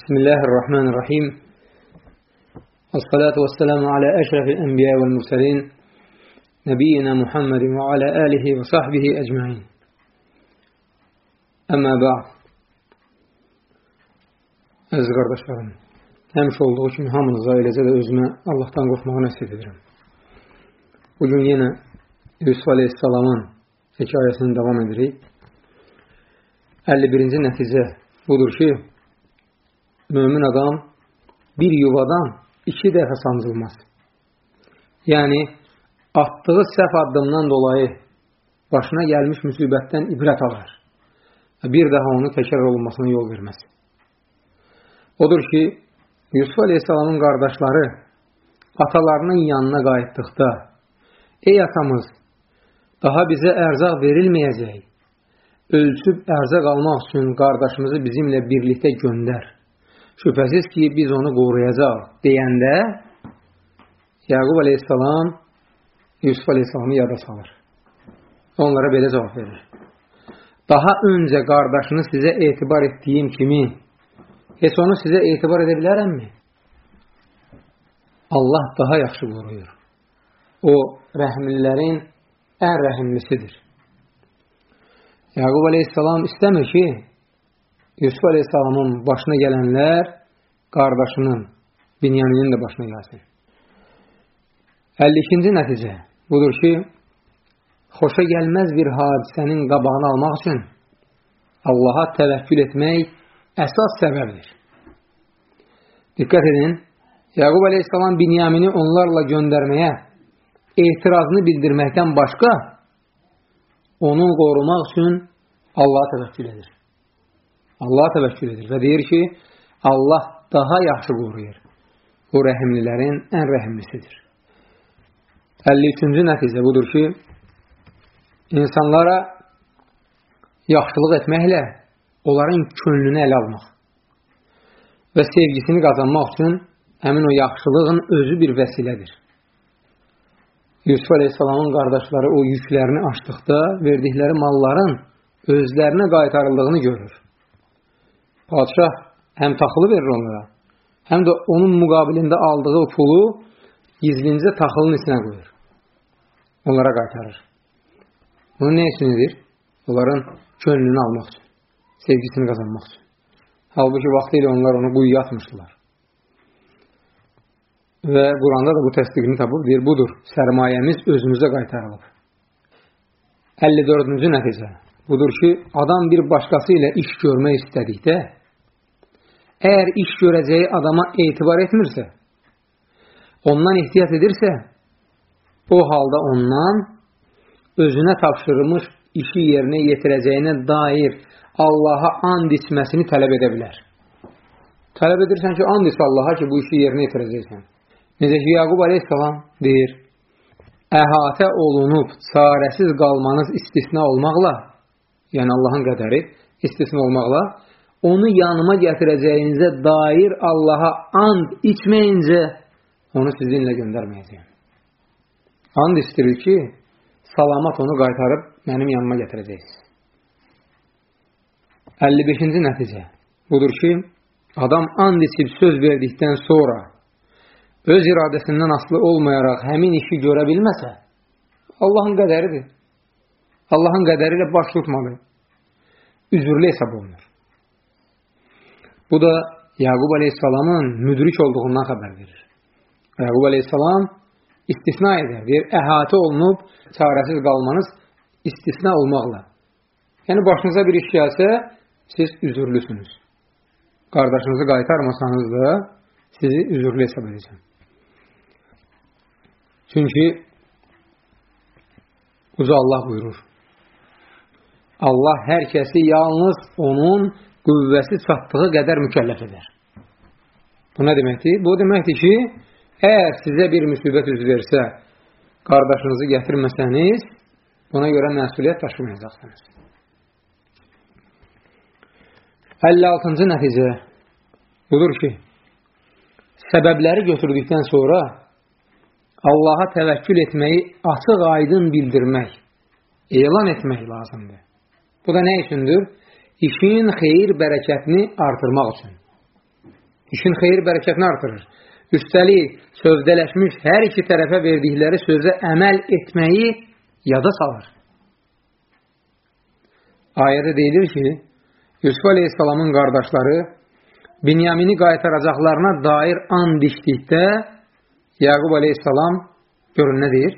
بسم الله الرحمن الرحيم الصلاة والسلام على أشرف الأنبياء والمرسلين نبينا محمد وعلى آله وصحبه أجمعين أما بعد Əziz qardaşlarım, həmişə olduğu kimi hamınıza eləcə də özümə Allahdan qorxmağı nəsib edirəm. Bugün yenə Yusuf Aleyhisselamın hekayəsini davam edirik. 51-ci nəticə budur ki, mömin adam bir yuvadan iki dəfə sancılmaz. Yəni, atdığı səhv addımdan dolayı başına gəlmiş müsibətdən ibrət alır. Bir daha onu təkrar olunmasına yol verməz. Odur ki, Yusuf Aleyhisselamın qardaşları atalarının yanına qayıtdıqda, Ey atamız, daha bizə ərzaq verilməyəcək, ölçüb ərzaq almaq üçün qardaşımızı bizimlə birlikdə göndər. Şübhəsiz ki, biz onu qoruyacaq deyəndə Yaqub aleyhissalam Yusuf aleyhissalamı yada salır. Onlara belə cavab verir. Daha öncə qardaşını sizə etibar etdiyim kimi heç onu sizə etibar edə bilərəmmi? Allah daha yaxşı qoruyur. O, rəhmlilərin ən rəhimlisidir. Yaqub aleyhissalam istəmir ki, Yusuf Aleyhisselamın başına gələnlər qardaşının, Binyaminin də başına gəlsin. 52-ci nəticə budur ki, xoşa gəlməz bir hadisənin qabağını almaq üçün Allaha təvəkkül etmək əsas səbəbdir. Diqqət edin, Yaqub Aleyhisselam Binyamini onlarla göndərməyə etirazını bildirməkdən başqa onu qorumaq üçün Allaha təvəkkül edir. Allah təvəkkül edir və deyir ki, Allah daha yaxşı qoruyur. O rəhimlilərin ən rəhimlisidir. 53-cü nəticə budur ki, insanlara yaxşılıq etməklə onların könlünü ələ almaq və sevgisini qazanmaq üçün həmin o yaxşılığın özü bir vəsilədir. Yusuf Aleyhisselamın qardaşları o yüklərini açdıqda verdikləri malların özlərinə qaytarıldığını görür. Padişah həm taxılı verir onlara, həm də onun müqabilində aldığı pulu gizlincə taxılın içinə qoyur. Onlara qaytarır. Bunu nə üçün edir? Onların könlünü almaq üçün, sevgisini qazanmaq üçün. Halbuki vaxtı ilə onlar onu quyuya atmışdılar. Və Quranda da bu təsdiqini tapıb, deyir, budur, sərmayəmiz özümüzə qaytarılıb. 54-cü nəticə budur ki, adam bir başqası ilə iş görmək istədikdə, Əgər iş görəcəyi adama etibar etmirsə, ondan ehtiyat edirsə, o halda ondan özünə tapşırılmış işi yerinə yetirəcəyinə dair Allaha and içməsini tələb edə bilər. Tələb edirsən ki, and iç Allaha ki, bu işi yerinə yetirəcəksən. Necə ki, Yaqub aleyhissalam deyir, əhatə olunub çarəsiz qalmanız istisna olmaqla, yəni Allahın qədəri istisna olmaqla, onu yanıma gətirəcəyinizə dair Allaha and içməyincə onu sizinlə göndərməyəcəyim. And istirir ki, salamat onu qaytarıb mənim yanıma gətirəcəksiniz. 55-ci nəticə budur ki, adam and içib söz verdikdən sonra öz iradəsindən asılı olmayaraq həmin işi görə bilməsə, Allahın qədəridir. Allahın qədəri ilə baş tutmalı. Üzürlü hesab olunur. Bu da Yaqub Aleyhisselamın müdrik olduğundan xəbər verir. Yaqub Aleyhisselam istisna edir. Deyir, əhatə olunub çarəsiz qalmanız istisna olmaqla. Yəni, başınıza bir iş gəlsə, siz üzürlüsünüz. Qardaşınızı qaytarmasanız da sizi üzürlü hesab edəcəm. Çünki uca Allah buyurur. Allah hər kəsi yalnız onun qüvvəsi çatdığı qədər mükəlləf edər. Bu nə deməkdir? Bu deməkdir ki, əgər sizə bir müsibət üz versə, qardaşınızı gətirməsəniz, buna görə məsuliyyət daşımayacaqsınız. 56-cı nəticə budur ki, səbəbləri götürdükdən sonra Allaha təvəkkül etməyi açıq aydın bildirmək, elan etmək lazımdır. Bu da nə üçündür? İşin xeyir bərəkətini artırmaq üçün. İşin xeyir bərəkətini artırır. Üstəlik, sövdələşmiş hər iki tərəfə verdikləri sözə əməl etməyi yada salır. Ayədə deyilir ki, Yusuf Aleyhisselamın qardaşları Binyamini qaytaracaqlarına dair and içdikdə Yaqub Aleyhisselam görün nə deyir?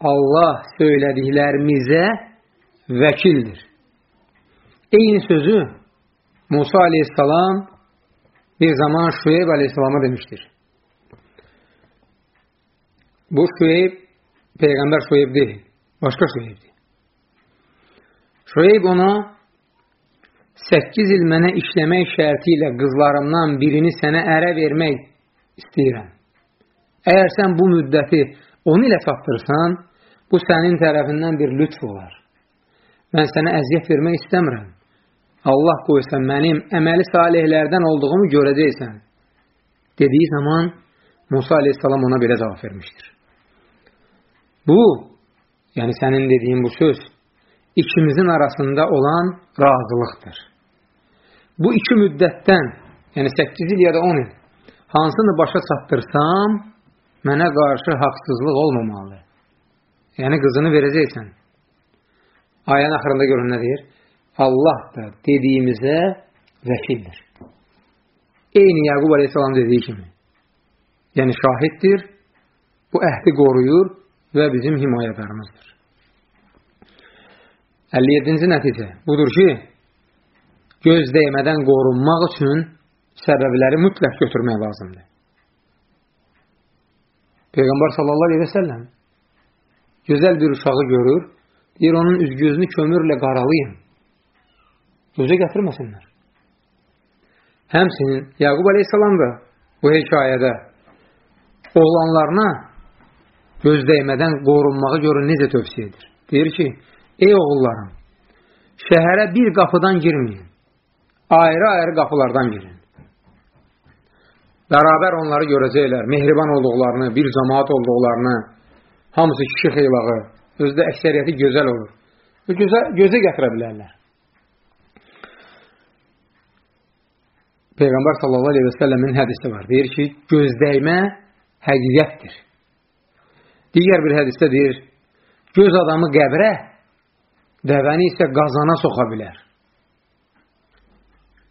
Allah söylədiklərimizə vəkildir. Eyni sözü Musa Aleyhisselam bir zaman Şüeyb Aleyhisselam'a demiştir. Bu Şüeyb, Peygamber Şüeyb değil. Başka Şüeyb'dir. Şüeyb ona 8 il mənə işləmək şərti ilə qızlarımdan birini sənə ərə vermək istəyirəm. Əgər sən bu müddəti 10 ilə çatdırsan, bu sənin tərəfindən bir lütf olar. Mən sənə əziyyət vermək istəmirəm. Allah qoysa mənim əməli salihlərdən olduğumu görəcəksən. Dediyi zaman Musa aleyhissalam ona belə cavab vermişdir. Bu, yəni sənin dediyin bu söz, ikimizin arasında olan razılıqdır. Bu iki müddətdən, yəni 8 il ya da 10 il, hansını başa çatdırsam, mənə qarşı haqsızlıq olmamalı. Yəni qızını verəcəksən. Ayənin axırında görün nə deyir? Allah da dediyimizə vəkildir. Eyni Yaqub Aleyhisselam dediyi kimi. Yəni şahiddir, bu əhdi qoruyur və bizim himayədarımızdır. 57-ci nəticə budur ki, göz dəymədən qorunmaq üçün səbəbləri mütləq götürmək lazımdır. Peyğəmbər sallallahu aleyhi və səlləm gözəl bir uşağı görür, deyir onun üz-gözünü kömürlə qaralayın. Gözə gətirməsinlər. Həmsinin Yaqub aleyhissalam da bu hekayədə oğlanlarına göz dəymədən qorunmağı görün necə tövsiyə edir. Deyir ki, ey oğullarım, şəhərə bir qapıdan girməyin, ayrı-ayrı qapılardan girin. Bərabər onları görəcəklər, mehriban olduqlarını, bir cəmaat olduqlarını, hamısı kişi xeylağı, özdə əksəriyyəti gözəl olur. Gözə, gözə gətirə bilərlər. Peyğəmbər sallallahu aleyhi və səlləmin hədisi var. Deyir ki, gözdəymə həqiqətdir. Digər bir hədisdə deyir, göz adamı qəbrə, dəvəni isə qazana soxa bilər.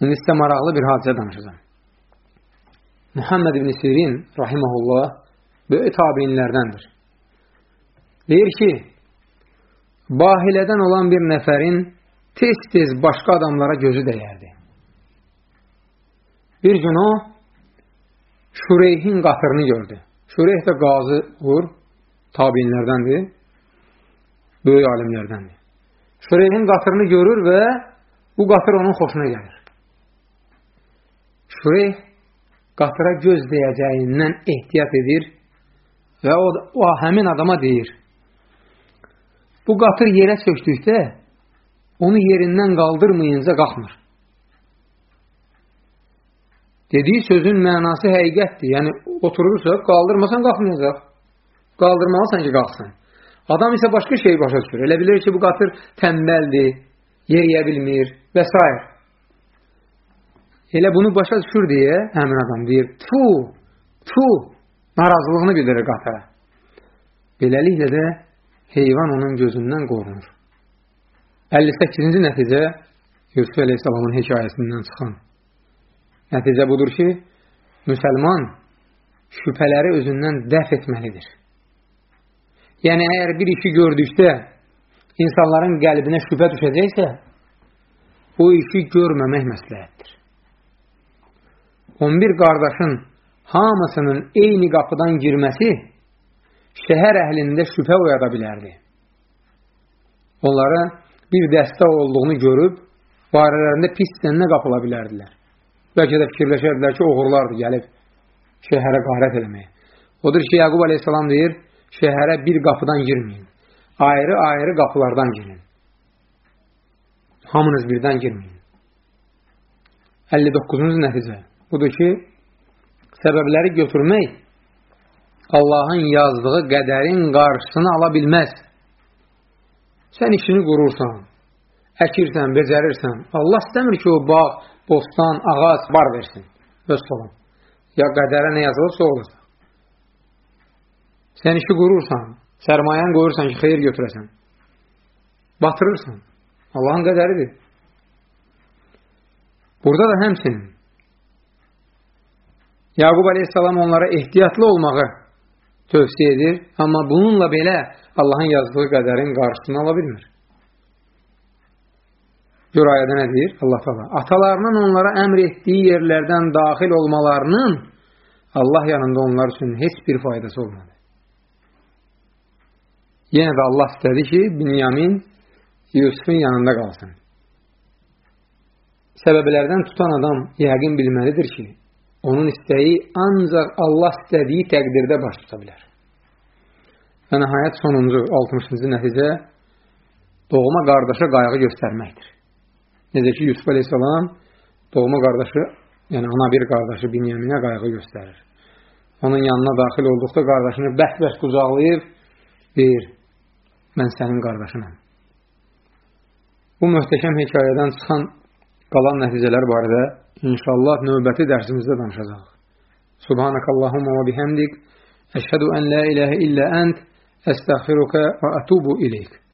İndi sizə maraqlı bir hadisə danışacağım. Muhammed ibn Sirin, rahiməhullah, böyük tabinlərdəndir. Deyir ki, bahilədən olan bir nəfərin tez-tez başqa adamlara gözü dəyərdi. Bir gün o, Şureyhin qatırını gördü. Şureyh də qazı vur, tabinlərdəndir, böyük alimlərdəndir. Şureyhin qatırını görür və bu qatır onun xoşuna gəlir. Şureyh qatıra göz deyəcəyindən ehtiyat edir və o, o həmin adama deyir, bu qatır yerə söktükdə onu yerindən qaldırmayınca qalxmır. Dediyi sözün mənası həqiqətdir. Yəni, oturursa, qaldırmasan qalxmayacaq. Qaldırmalısan ki, qalxsın. Adam isə başqa şey başa düşür. Elə bilir ki, bu qatır tənbəldir, yeriyə bilmir və s. Elə bunu başa düşür deyə həmin adam deyir, tu, tu, narazılığını bildirir qatıra. Beləliklə də heyvan onun gözündən qorunur. 58-ci nəticə Yusuf Aleyhisselamın hekayəsindən çıxan nəticə budur ki, müsəlman şübhələri özündən dəf etməlidir. Yəni, əgər bir işi gördükdə insanların qəlbinə şübhə düşəcəksə, o işi görməmək məsləhətdir. 11 qardaşın hamısının eyni qapıdan girməsi şəhər əhlində şübhə oyada bilərdi. Onlara bir dəstə olduğunu görüb, barələrində pis sənnə qapıla bilərdilər. Bəlkə də fikirləşərdilər ki, oğurlardır gəlib şəhərə qarət eləməyə. Odur ki, Yaqub aleyhissalam deyir, şəhərə bir qapıdan girməyin. Ayrı-ayrı qapılardan girin. Hamınız birdən girməyin. 59-cu nəticə. Budur ki, səbəbləri götürmək Allahın yazdığı qədərin qarşısını ala bilməz. Sən işini qurursan, əkirsən, becərirsən. Allah istəmir ki, o bağ, bostan, ağac var versin. Öz salam. Ya qədərə nə yazılırsa olacaq. Sən işi qurursan, sərmayəni qoyursan ki, xeyir götürəsən. Batırırsan. Allahın qədəridir. Burada da həmsinin Yaqub aleyhissalam onlara ehtiyatlı olmağı tövsiyə edir, amma bununla belə Allahın yazdığı qədərin qarşısını ala bilmir. Gör ayədə nə deyir? Allah təala. Atalarının onlara əmr etdiyi yerlərdən daxil olmalarının Allah yanında onlar üçün heç bir faydası olmadı. Yenə də Allah istədi ki, Binyamin Yusufun yanında qalsın. Səbəblərdən tutan adam yəqin bilməlidir ki, onun istəyi ancaq Allah istədiyi təqdirdə baş tuta bilər. Və nəhayət sonuncu 60-cı nəticə doğma qardaşa qayğı göstərməkdir. Necə ki, Yusuf aleyhissalam doğma qardaşı, yəni ana bir qardaşı Binyaminə qayğı göstərir. Onun yanına daxil olduqda qardaşını bəhbəh qucaqlayıb deyir, mən sənin qardaşınam. Bu möhtəşəm hekayədən çıxan qalan nəticələr barədə inşallah növbəti dərsimizdə danışacaq. Subhanakallahumma və bihamdik əşhədu ən la iləhə illə ənt əstəğfiruka və ətubu ileyk.